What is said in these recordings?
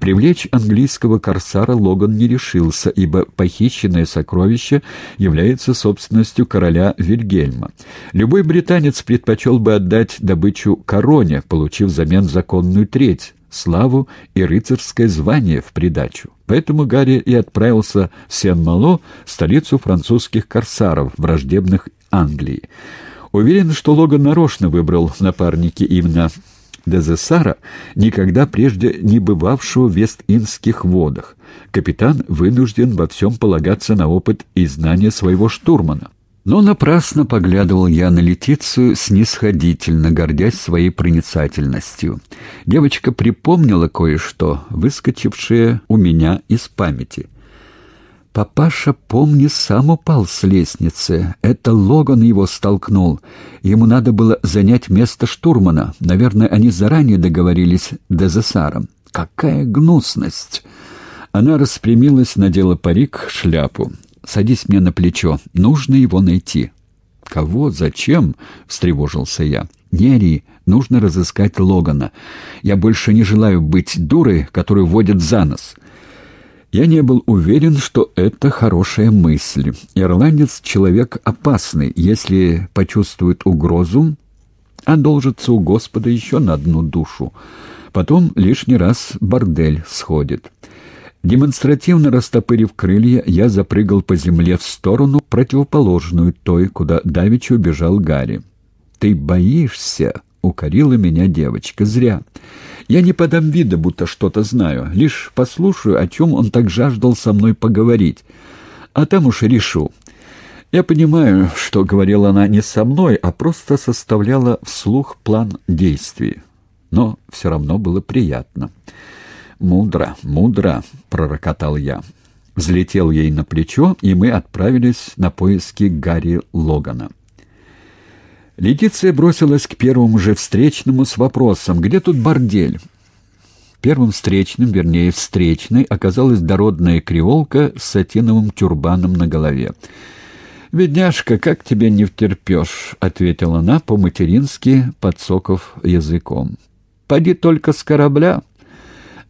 Привлечь английского корсара Логан не решился, ибо похищенное сокровище является собственностью короля Вильгельма. Любой британец предпочел бы отдать добычу короне, получив взамен законную треть, славу и рыцарское звание в придачу. Поэтому Гарри и отправился в Сен-Мало, столицу французских корсаров, враждебных Англии. Уверен, что Логан нарочно выбрал напарники именно Дезессара, никогда прежде не бывавшего в Вест-Индских водах. Капитан вынужден во всем полагаться на опыт и знания своего штурмана. Но напрасно поглядывал я на Летицию снисходительно, гордясь своей проницательностью. Девочка припомнила кое-что, выскочившее у меня из памяти — Папаша, помни, сам упал с лестницы. Это Логан его столкнул. Ему надо было занять место штурмана. Наверное, они заранее договорились Дезессаром. Какая гнусность! Она распрямилась, надела парик, шляпу. «Садись мне на плечо. Нужно его найти». «Кого? Зачем?» — встревожился я. «Не ори. Нужно разыскать Логана. Я больше не желаю быть дурой, которую водят за нос». Я не был уверен, что это хорошая мысль. Ирландец — человек опасный. Если почувствует угрозу, одолжится у Господа еще на одну душу. Потом лишний раз бордель сходит. Демонстративно растопырив крылья, я запрыгал по земле в сторону, противоположную той, куда давеча убежал Гарри. «Ты боишься?» — укорила меня девочка. «Зря. Я не подам вида, будто что-то знаю, лишь послушаю, о чем он так жаждал со мной поговорить. А там уж решу. Я понимаю, что говорила она не со мной, а просто составляла вслух план действий. Но все равно было приятно. «Мудро, мудро», — пророкотал я. Взлетел ей на плечо, и мы отправились на поиски Гарри Логана. Летиция бросилась к первому же встречному с вопросом «Где тут бордель?». Первым встречным, вернее, встречной, оказалась дородная креолка с сатиновым тюрбаном на голове. «Бедняжка, как тебе не втерпешь?» — ответила она по-матерински, подсоков языком. «Поди только с корабля.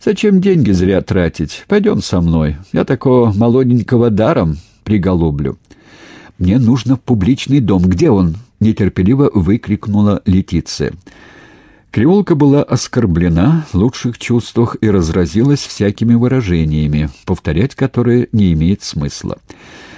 Зачем деньги зря тратить? Пойдем со мной. Я такого молоденького даром приголублю». «Мне нужно в публичный дом. Где он?» — нетерпеливо выкрикнула Летиция. Креолка была оскорблена в лучших чувствах и разразилась всякими выражениями, повторять которые не имеет смысла.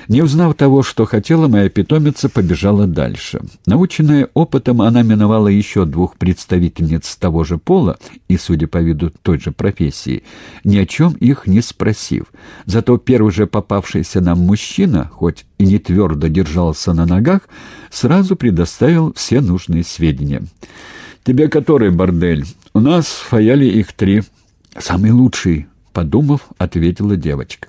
Не узнав того, что хотела, моя питомица побежала дальше. Наученная опытом, она миновала еще двух представительниц того же пола и, судя по виду, той же профессии, ни о чем их не спросив. Зато первый же попавшийся нам мужчина, хоть и не твердо держался на ногах, сразу предоставил все нужные сведения. «Тебе который бордель? У нас в фаяле их три». «Самый лучший», — подумав, ответила девочка.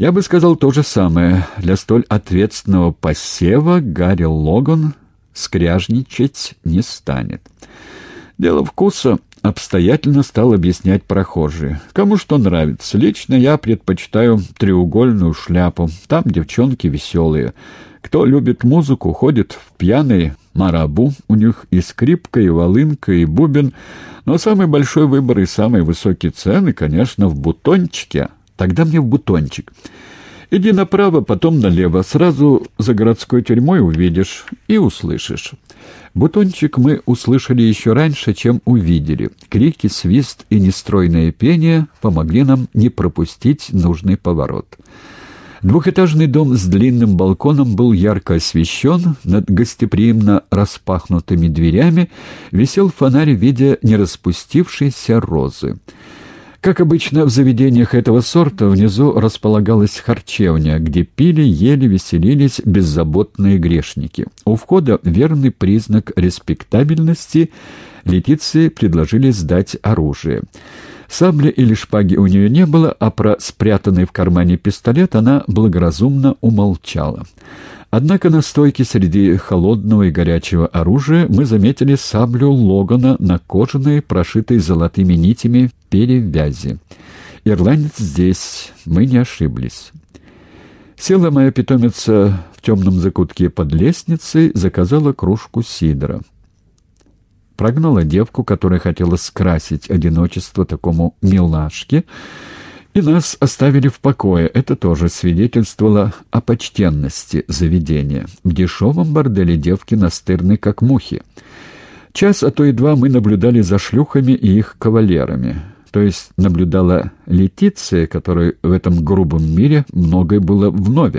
Я бы сказал то же самое. Для столь ответственного посева Гарри Логан скряжничать не станет. Дело вкуса обстоятельно стал объяснять прохожий. Кому что нравится. Лично я предпочитаю треугольную шляпу. Там девчонки веселые. Кто любит музыку, ходит в пьяный марабу. У них и скрипка, и волынка, и бубен. Но самый большой выбор и самые высокие цены, конечно, в бутончике — Тогда мне в бутончик. Иди направо, потом налево. Сразу за городской тюрьмой увидишь и услышишь. Бутончик мы услышали еще раньше, чем увидели. Крики, свист и нестройное пение помогли нам не пропустить нужный поворот. Двухэтажный дом с длинным балконом был ярко освещен, над гостеприимно распахнутыми дверями висел фонарь в виде нераспустившейся розы. Как обычно в заведениях этого сорта, внизу располагалась харчевня, где пили, ели, веселились беззаботные грешники. У входа верный признак респектабельности Летиции предложили сдать оружие. Сабли или шпаги у нее не было, а про спрятанный в кармане пистолет она благоразумно умолчала. Однако на стойке среди холодного и горячего оружия мы заметили саблю Логана на кожаной, прошитой золотыми нитями перевязи. Ирландец здесь, мы не ошиблись. Села моя питомица в темном закутке под лестницей, заказала кружку сидра. Прогнала девку, которая хотела скрасить одиночество такому милашке, и нас оставили в покое. Это тоже свидетельствовало о почтенности заведения. В дешевом борделе девки настырны, как мухи. Час, а то и два мы наблюдали за шлюхами и их кавалерами. То есть наблюдала Летиция, которой в этом грубом мире многое было вновь.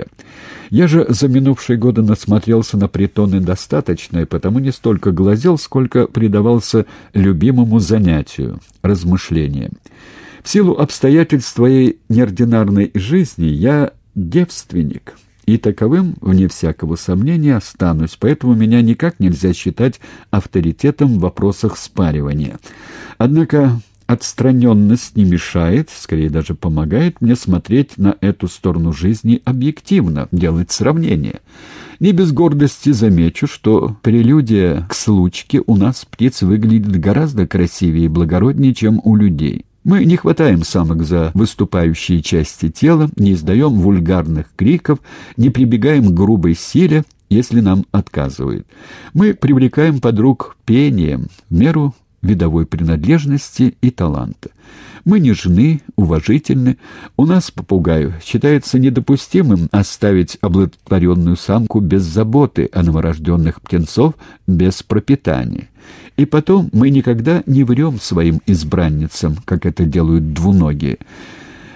Я же за минувшие годы насмотрелся на притоны достаточно, и потому не столько глазел, сколько предавался любимому занятию — размышлениям. В силу обстоятельств своей неординарной жизни я девственник, и таковым, вне всякого сомнения, останусь, поэтому меня никак нельзя считать авторитетом в вопросах спаривания. Однако отстраненность не мешает, скорее даже помогает мне смотреть на эту сторону жизни объективно, делать сравнение. Не без гордости замечу, что прелюдия к случке у нас птиц выглядит гораздо красивее и благороднее, чем у людей. Мы не хватаем самок за выступающие части тела, не издаем вульгарных криков, не прибегаем к грубой силе, если нам отказывают. Мы привлекаем подруг пением в меру видовой принадлежности и таланта. Мы нежны, уважительны. У нас, попугаю, считается недопустимым оставить облотворенную самку без заботы, а новорожденных птенцов без пропитания. И потом мы никогда не врем своим избранницам, как это делают двуногие.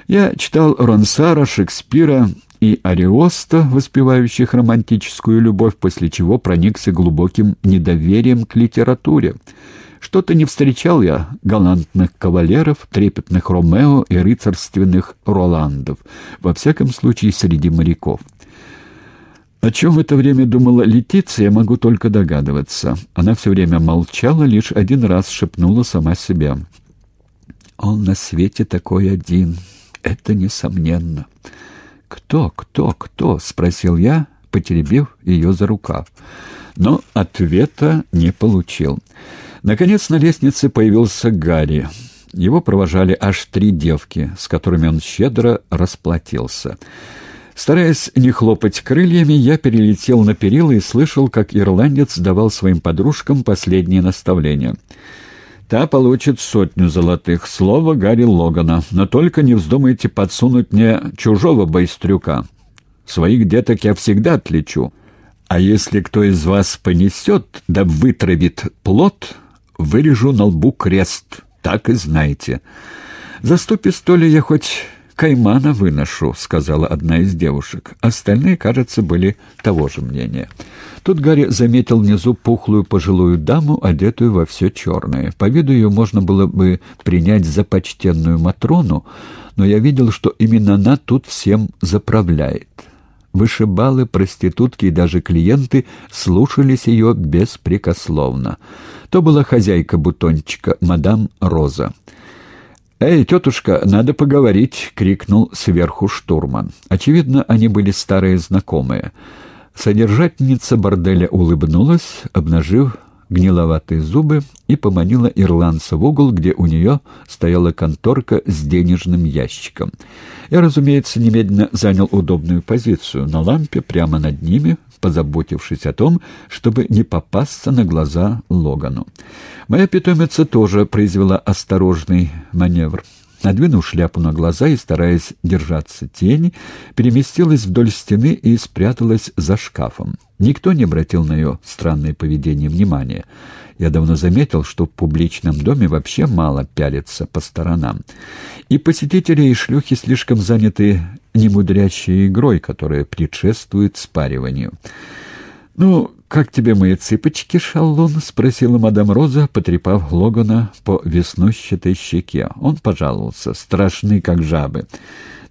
Я читал Ронсара, Шекспира и Ариоста, воспевающих романтическую любовь, после чего проникся глубоким недоверием к литературе. Что-то не встречал я галантных кавалеров, трепетных Ромео и рыцарственных Роландов, во всяком случае среди моряков. О чем в это время думала Летиция, я могу только догадываться. Она все время молчала, лишь один раз шепнула сама себя. «Он на свете такой один. Это несомненно». «Кто, кто, кто?» — спросил я, потеребив ее за рукав. Но ответа не получил. Наконец на лестнице появился Гарри. Его провожали аж три девки, с которыми он щедро расплатился. Стараясь не хлопать крыльями, я перелетел на перила и слышал, как ирландец давал своим подружкам последние наставления. «Та получит сотню золотых. Слово Гарри Логана. Но только не вздумайте подсунуть мне чужого байстрюка. Своих деток я всегда отличу. А если кто из вас понесет да вытравит плод, вырежу на лбу крест. Так и знаете. За сто пистолей я хоть каймана выношу», — сказала одна из девушек. Остальные, кажется, были того же мнения. Тут Гарри заметил внизу пухлую пожилую даму, одетую во все черное. По виду ее можно было бы принять за почтенную Матрону, но я видел, что именно она тут всем заправляет. Вышибалы, проститутки и даже клиенты слушались ее беспрекословно. То была хозяйка бутончика, мадам Роза. «Эй, тетушка, надо поговорить!» — крикнул сверху штурман. Очевидно, они были старые знакомые. Содержательница борделя улыбнулась, обнажив гниловатые зубы и поманила ирландца в угол, где у нее стояла конторка с денежным ящиком. Я, разумеется, немедленно занял удобную позицию на лампе прямо над ними, позаботившись о том, чтобы не попасться на глаза Логану. Моя питомица тоже произвела осторожный маневр. Надвинув шляпу на глаза и, стараясь держаться тени, переместилась вдоль стены и спряталась за шкафом. Никто не обратил на ее странное поведение внимания. Я давно заметил, что в публичном доме вообще мало пялится по сторонам. И посетители и шлюхи слишком заняты немудрящей игрой, которая предшествует спариванию. «Ну, как тебе мои цыпочки, шалун?» — спросила мадам Роза, потрепав Логана по веснущатой щеке. Он пожаловался. «Страшны, как жабы».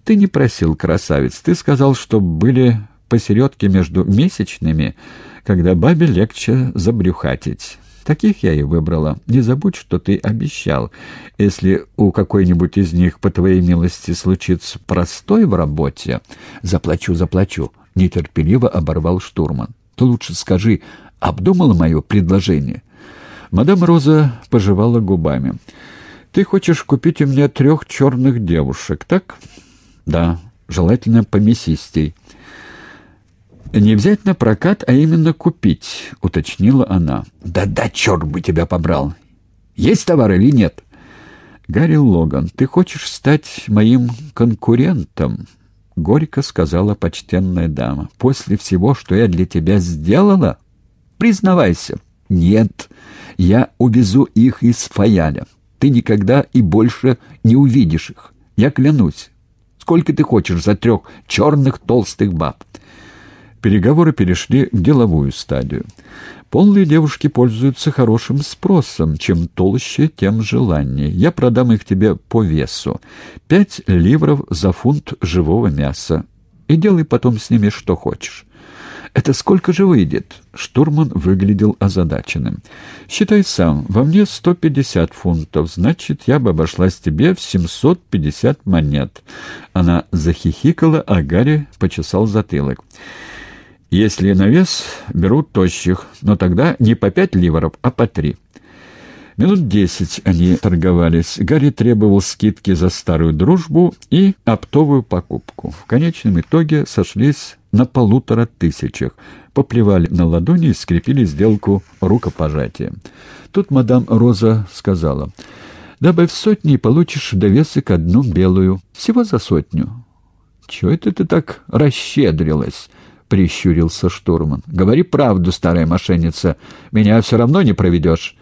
«Ты не просил, красавец. Ты сказал, что были посередке между месячными, когда бабе легче забрюхатить». Таких я и выбрала. Не забудь, что ты обещал. Если у какой-нибудь из них, по твоей милости, случится простой в работе... Заплачу, заплачу, — нетерпеливо оборвал штурман. Ты лучше скажи, обдумала мое предложение?» Мадам Роза пожевала губами. «Ты хочешь купить у меня трех черных девушек, так?» «Да, желательно помесистей». «Не взять на прокат, а именно купить», — уточнила она. «Да-да, черт бы тебя побрал! Есть товар или нет?» «Гарри Логан, ты хочешь стать моим конкурентом?» — горько сказала почтенная дама. «После всего, что я для тебя сделала? Признавайся». «Нет, я увезу их из Фаяля. Ты никогда и больше не увидишь их. Я клянусь. Сколько ты хочешь за трех черных толстых баб?» Переговоры перешли в деловую стадию. Полные девушки пользуются хорошим спросом. Чем толще, тем желаннее. Я продам их тебе по весу. Пять ливров за фунт живого мяса. И делай потом с ними что хочешь. «Это сколько же выйдет?» Штурман выглядел озадаченным. «Считай сам. Во мне сто пятьдесят фунтов. Значит, я бы обошлась тебе в семьсот пятьдесят монет». Она захихикала, а Гарри почесал затылок. Если на вес, берут тощих, но тогда не по пять ливров, а по три. Минут десять они торговались. Гарри требовал скидки за старую дружбу и оптовую покупку. В конечном итоге сошлись на полутора тысячах. Поплевали на ладони и скрепили сделку рукопожатием. Тут мадам Роза сказала, «Добавь сотни и получишь в довесок одну белую. Всего за сотню». «Чего это ты так расщедрилась?» — прищурился штурман. «Говори правду, старая мошенница. Меня все равно не проведешь».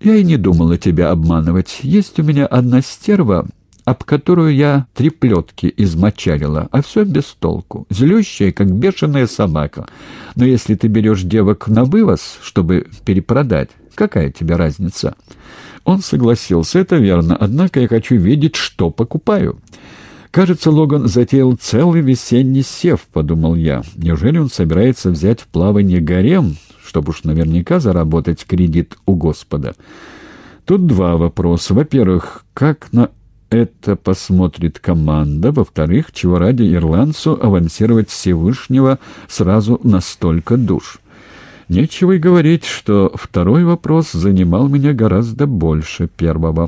«Я и не думала тебя обманывать. Есть у меня одна стерва, об которую я три плетки измочалила, а все без толку. Злющая, как бешеная собака. Но если ты берешь девок на вывоз, чтобы перепродать, какая тебе разница?» Он согласился, это верно, однако я хочу видеть, что покупаю. «Кажется, Логан затеял целый весенний сев», — подумал я. «Неужели он собирается взять в плавание гарем, чтобы уж наверняка заработать кредит у Господа?» Тут два вопроса. Во-первых, как на это посмотрит команда? Во-вторых, чего ради ирландцу авансировать Всевышнего сразу на столько душ? Нечего и говорить, что второй вопрос занимал меня гораздо больше первого.